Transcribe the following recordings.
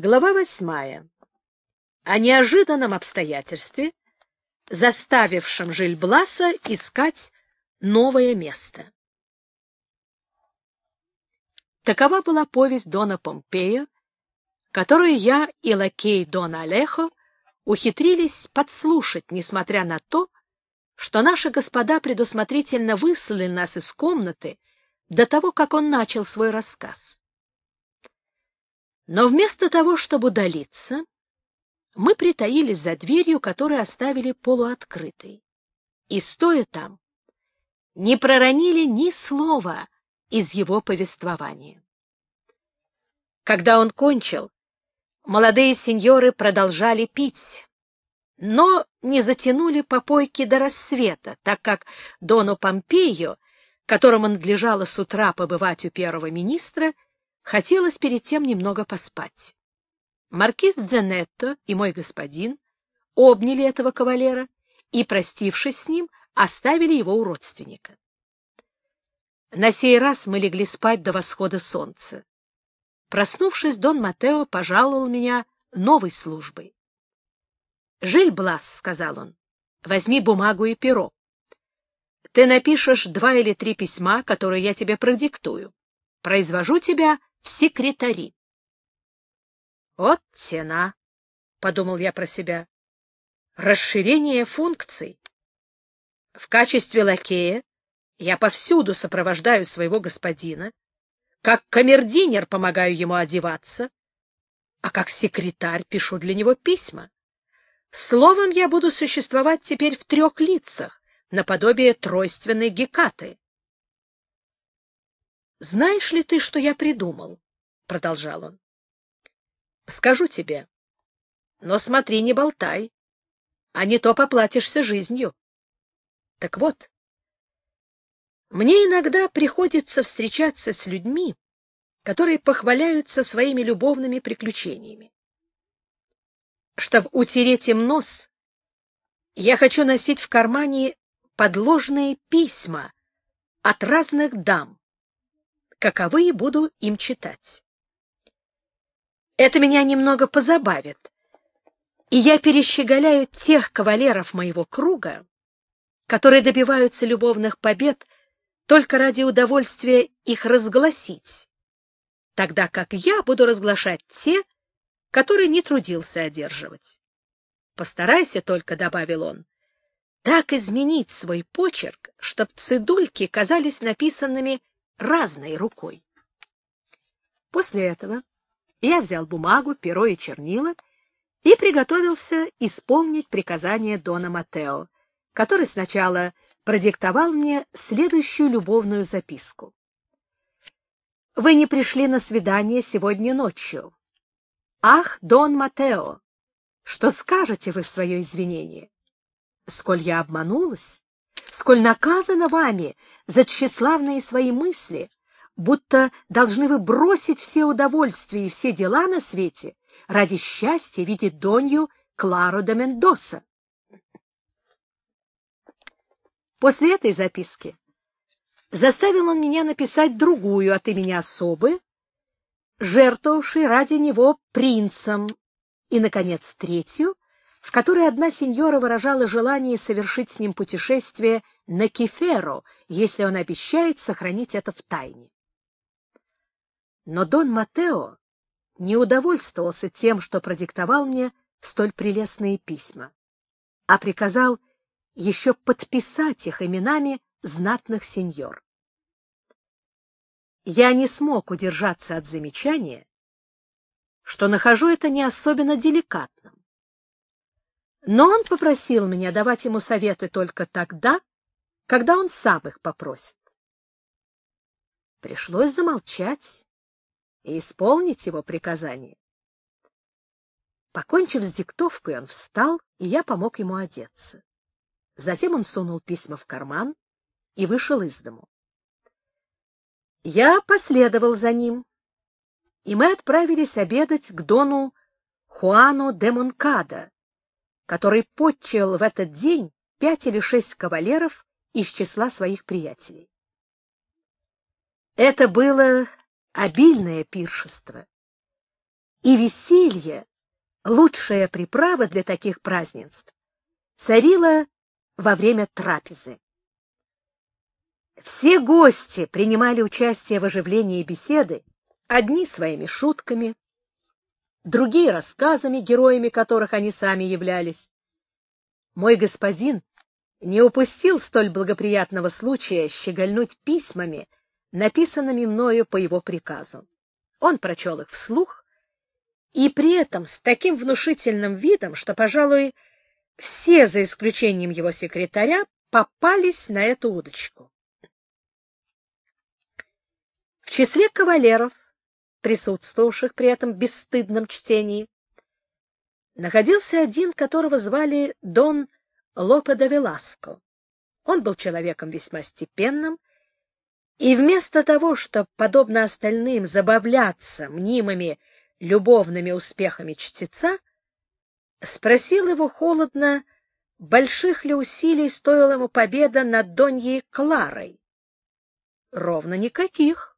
Глава восьмая. О неожиданном обстоятельстве, заставившем Жильбласа искать новое место. Такова была повесть Дона Помпея, которую я и лакей Дона Алехо ухитрились подслушать, несмотря на то, что наши господа предусмотрительно выслали нас из комнаты до того, как он начал свой рассказ. Но вместо того, чтобы удалиться, мы притаились за дверью, которую оставили полуоткрытой. И, стоя там, не проронили ни слова из его повествования. Когда он кончил, молодые сеньоры продолжали пить, но не затянули попойки до рассвета, так как Дону Помпею, которому надлежало с утра побывать у первого министра, Хотелось перед тем немного поспать. Маркиз Дзенетто и мой господин обняли этого кавалера и, простившись с ним, оставили его у родственника. На сей раз мы легли спать до восхода солнца. Проснувшись, Дон Матео пожаловал меня новой службой. — Жиль Блас, — сказал он, — возьми бумагу и перо. Ты напишешь два или три письма, которые я тебе продиктую. Произвожу тебя секретари. Вот цена, — подумал я про себя. Расширение функций. В качестве лакея я повсюду сопровождаю своего господина, как камердинер помогаю ему одеваться, а как секретарь пишу для него письма. Словом, я буду существовать теперь в трех лицах, наподобие тройственной гекаты. Знаешь ли ты, что я придумал? — продолжал он. — Скажу тебе. Но смотри, не болтай, а не то поплатишься жизнью. Так вот, мне иногда приходится встречаться с людьми, которые похваляются своими любовными приключениями. Чтобы утереть им нос, я хочу носить в кармане подложные письма от разных дам, каковы буду им читать. Это меня немного позабавит, и я перещеголяю тех кавалеров моего круга, которые добиваются любовных побед только ради удовольствия их разгласить, тогда как я буду разглашать те, которые не трудился одерживать. Постарайся только, — добавил он, — так изменить свой почерк, чтоб цидульки казались написанными разной рукой. После этого я взял бумагу, перо и чернила и приготовился исполнить приказание Дона Матео, который сначала продиктовал мне следующую любовную записку. «Вы не пришли на свидание сегодня ночью. Ах, Дон Матео, что скажете вы в свое извинение? Сколь я обманулась, сколь наказана вами за тщеславные свои мысли, будто должны вы бросить все удовольствия и все дела на свете ради счастья видеть Донью Клару де Мендоса. После этой записки заставил он меня написать другую от имени особы, жертвовавшей ради него принцем, и, наконец, третью — в которой одна сеньора выражала желание совершить с ним путешествие на Кеферо, если он обещает сохранить это в тайне. Но Дон Матео не удовольствовался тем, что продиктовал мне столь прелестные письма, а приказал еще подписать их именами знатных сеньор. Я не смог удержаться от замечания, что нахожу это не особенно деликатным. Но он попросил меня давать ему советы только тогда, когда он сам их попросит. Пришлось замолчать и исполнить его приказание. Покончив с диктовкой, он встал, и я помог ему одеться. Затем он сунул письма в карман и вышел из дому. Я последовал за ним, и мы отправились обедать к дону Хуану де Монкада, который подчел в этот день пять или шесть кавалеров из числа своих приятелей. Это было обильное пиршество, И веселье, лучшая приправа для таких празднеств, царила во время трапезы. Все гости принимали участие в оживлении беседы, одни своими шутками, другие рассказами, героями которых они сами являлись. Мой господин не упустил столь благоприятного случая щегольнуть письмами, написанными мною по его приказу. Он прочел их вслух, и при этом с таким внушительным видом, что, пожалуй, все, за исключением его секретаря, попались на эту удочку. В числе кавалеров, присутствовавших при этом бесстыдном чтении, находился один, которого звали Дон Лопе де Веласко. Он был человеком весьма степенным, и вместо того, чтобы, подобно остальным, забавляться мнимыми любовными успехами чтеца, спросил его холодно, больших ли усилий стоила ему победа над Доньей Кларой. — Ровно никаких, —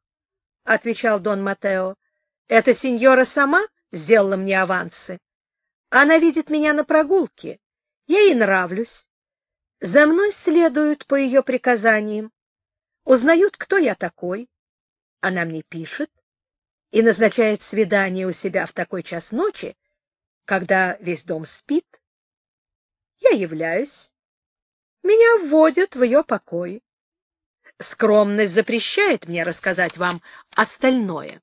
отвечал Дон Матео. — Эта сеньора сама сделала мне авансы. Она видит меня на прогулке. Я ей нравлюсь. За мной следуют по ее приказаниям. Узнают, кто я такой. Она мне пишет и назначает свидание у себя в такой час ночи, когда весь дом спит. Я являюсь. Меня вводят в ее покой. Скромность запрещает мне рассказать вам остальное.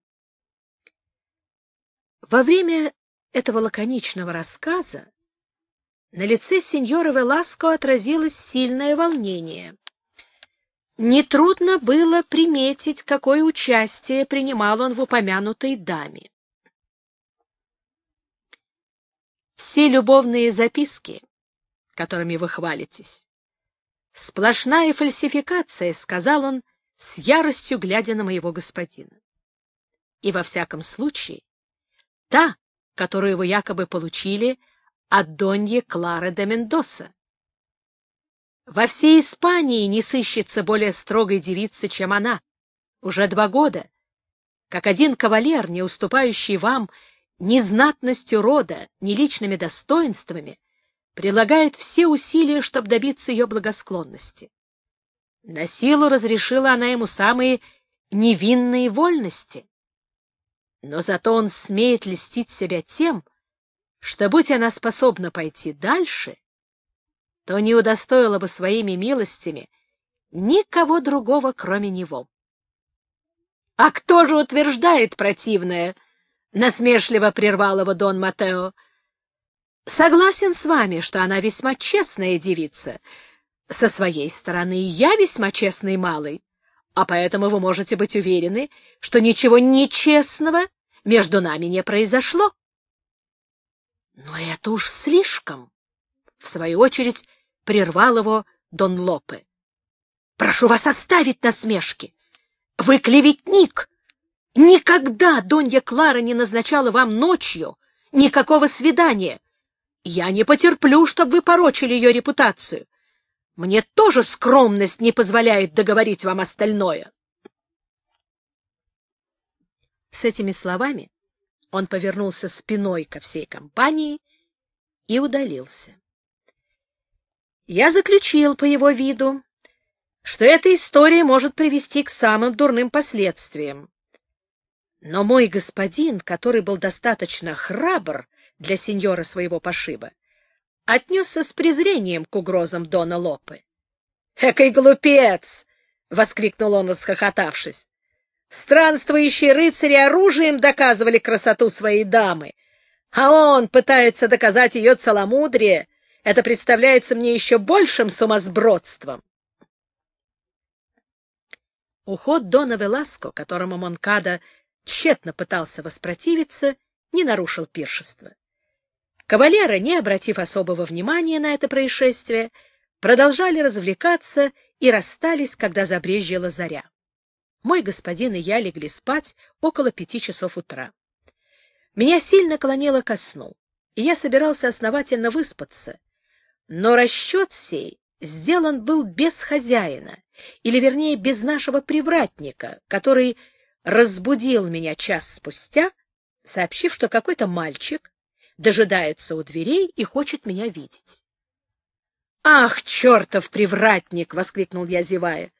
Во время этого лаконичного рассказа на лице сеньора Веласко отразилось сильное волнение. Нетрудно было приметить, какое участие принимал он в упомянутой даме. Все любовные записки, которыми вы хвалитесь, сплошная фальсификация, — сказал он, с яростью глядя на моего господина. И во всяком случае, та, которую вы якобы получили от Доньи Клары де Мендоса. Во всей Испании не сыщется более строгой девицы, чем она. Уже два года, как один кавалер, не уступающий вам ни знатностью рода, ни личными достоинствами, прилагает все усилия, чтобы добиться ее благосклонности. На силу разрешила она ему самые невинные вольности. Но зато он смеет льстить себя тем, что, будь она способна пойти дальше, то не удостоила бы своими милостями никого другого, кроме него. — А кто же утверждает противное? — насмешливо прервал его Дон Матео. — Согласен с вами, что она весьма честная девица. Со своей стороны я весьма честный малый, а поэтому вы можете быть уверены, что ничего нечестного между нами не произошло. Но это уж слишком. В свою очередь прервал его Дон Лопе. Прошу вас оставить насмешки. Вы клеветник. Никогда Донья Клара не назначала вам ночью никакого свидания. Я не потерплю, чтобы вы порочили ее репутацию. Мне тоже скромность не позволяет договорить вам остальное. С этими словами он повернулся спиной ко всей компании и удалился. Я заключил по его виду, что эта история может привести к самым дурным последствиям. Но мой господин, который был достаточно храбр для сеньора своего пошиба, отнесся с презрением к угрозам Дона Лопы. — Экой глупец! — воскликнул он, расхохотавшись. Странствующие рыцари оружием доказывали красоту своей дамы, а он пытается доказать ее целомудрие. Это представляется мне еще большим сумасбродством. Уход Дона Веласко, которому Монкада тщетно пытался воспротивиться, не нарушил пиршества. Кавалеры, не обратив особого внимания на это происшествие, продолжали развлекаться и расстались, когда забрезжила заря. Мой господин и я легли спать около пяти часов утра. Меня сильно клонило ко сну, и я собирался основательно выспаться. Но расчет сей сделан был без хозяина, или, вернее, без нашего привратника, который разбудил меня час спустя сообщив, что какой-то мальчик дожидается у дверей и хочет меня видеть. «Ах, чертов привратник!» — воскликнул я, зевая.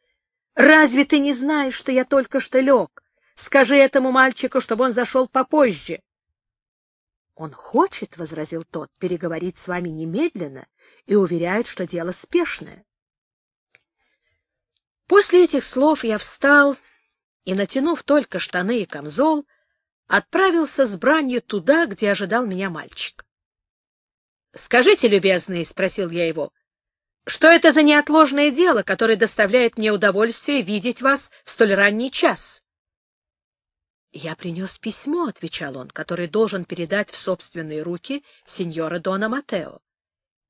«Разве ты не знаешь, что я только что лег? Скажи этому мальчику, чтобы он зашел попозже». «Он хочет, — возразил тот, — переговорить с вами немедленно и уверяет, что дело спешное». После этих слов я встал и, натянув только штаны и камзол, отправился с бранью туда, где ожидал меня мальчик. — Скажите, любезный, — спросил я его, — что это за неотложное дело, которое доставляет мне удовольствие видеть вас в столь ранний час? — Я принес письмо, — отвечал он, — которое должен передать в собственные руки сеньора Дона Матео.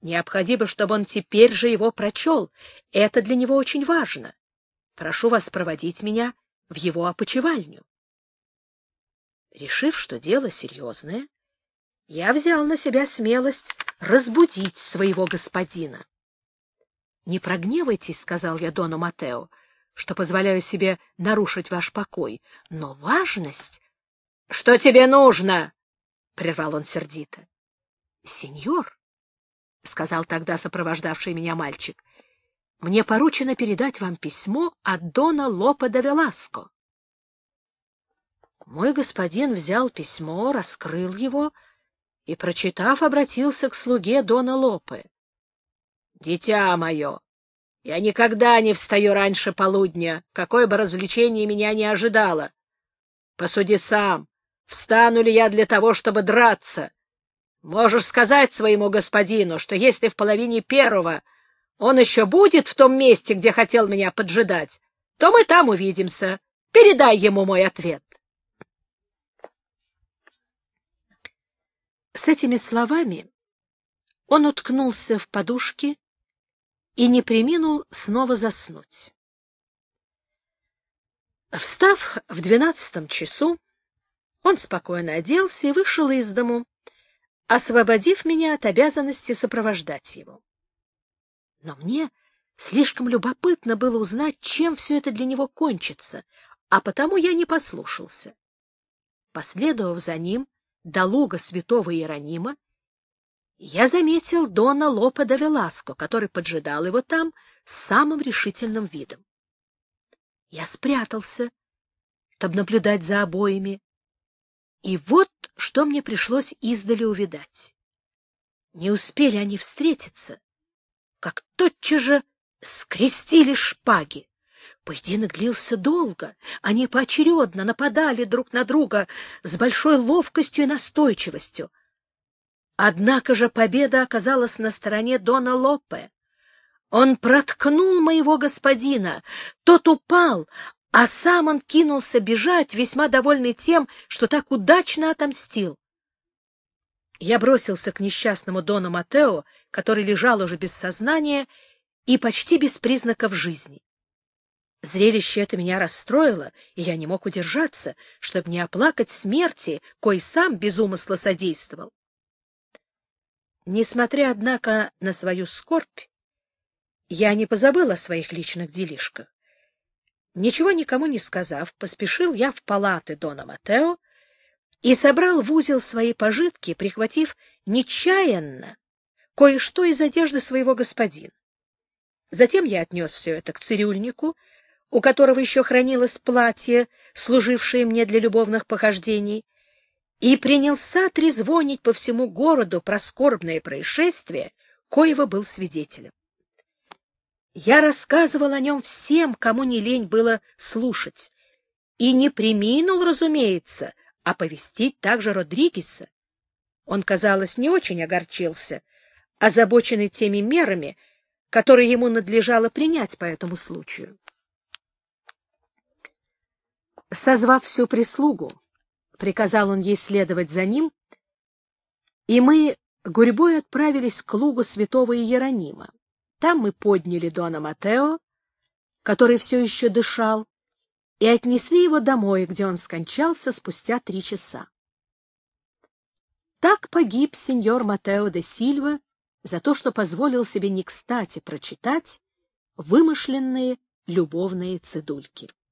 Необходимо, чтобы он теперь же его прочел. Это для него очень важно. Прошу вас проводить меня в его опочивальню. Решив, что дело серьезное, я взял на себя смелость разбудить своего господина. — Не прогневайтесь, — сказал я Дону Матео, что позволяю себе нарушить ваш покой. Но важность... — Что тебе нужно? — прервал он сердито. — Сеньор, — сказал тогда сопровождавший меня мальчик, — мне поручено передать вам письмо от Дона Лопе де Веласко. Мой господин взял письмо, раскрыл его и, прочитав, обратился к слуге Дона Лопе. — Дитя мое, я никогда не встаю раньше полудня, какое бы развлечение меня не ожидало. Посуди сам, встану ли я для того, чтобы драться. Можешь сказать своему господину, что если в половине первого он еще будет в том месте, где хотел меня поджидать, то мы там увидимся. Передай ему мой ответ. С этими словами он уткнулся в подушки и не приминул снова заснуть. Встав в двенадцатом часу, он спокойно оделся и вышел из дому, освободив меня от обязанности сопровождать его. Но мне слишком любопытно было узнать, чем все это для него кончится, а потому я не послушался. Последовав за ним до луга святого Иеронима, я заметил Дона Лопе де Веласко, который поджидал его там с самым решительным видом. Я спрятался, чтобы наблюдать за обоими, и вот что мне пришлось издали увидать. Не успели они встретиться, как тотчас же скрестили шпаги. Поединок длился долго, они поочередно нападали друг на друга с большой ловкостью и настойчивостью. Однако же победа оказалась на стороне Дона Лопе. Он проткнул моего господина, тот упал, а сам он кинулся бежать, весьма довольный тем, что так удачно отомстил. Я бросился к несчастному Дону Матео, который лежал уже без сознания и почти без признаков жизни. Зрелище это меня расстроило, и я не мог удержаться, чтобы не оплакать смерти, кой сам без умысла содействовал. Несмотря, однако, на свою скорбь, я не позабыл о своих личных делишках. Ничего никому не сказав, поспешил я в палаты Дона Матео и собрал в узел свои пожитки, прихватив нечаянно кое-что из одежды своего господина. Затем я отнес все это к цирюльнику, у которого еще хранилось платье, служившее мне для любовных похождений, и принялся трезвонить по всему городу про скорбное происшествие, коего был свидетелем. Я рассказывал о нем всем, кому не лень было слушать, и не приминул, разумеется, оповестить также Родригеса. Он, казалось, не очень огорчился, озабоченный теми мерами, которые ему надлежало принять по этому случаю. Созвав всю прислугу, приказал он ей следовать за ним, и мы гурьбой отправились к лугу святого Иеронима. Там мы подняли Дона Матео, который все еще дышал, и отнесли его домой, где он скончался спустя три часа. Так погиб сеньор Матео де Сильва за то, что позволил себе не кстати прочитать вымышленные любовные цедульки.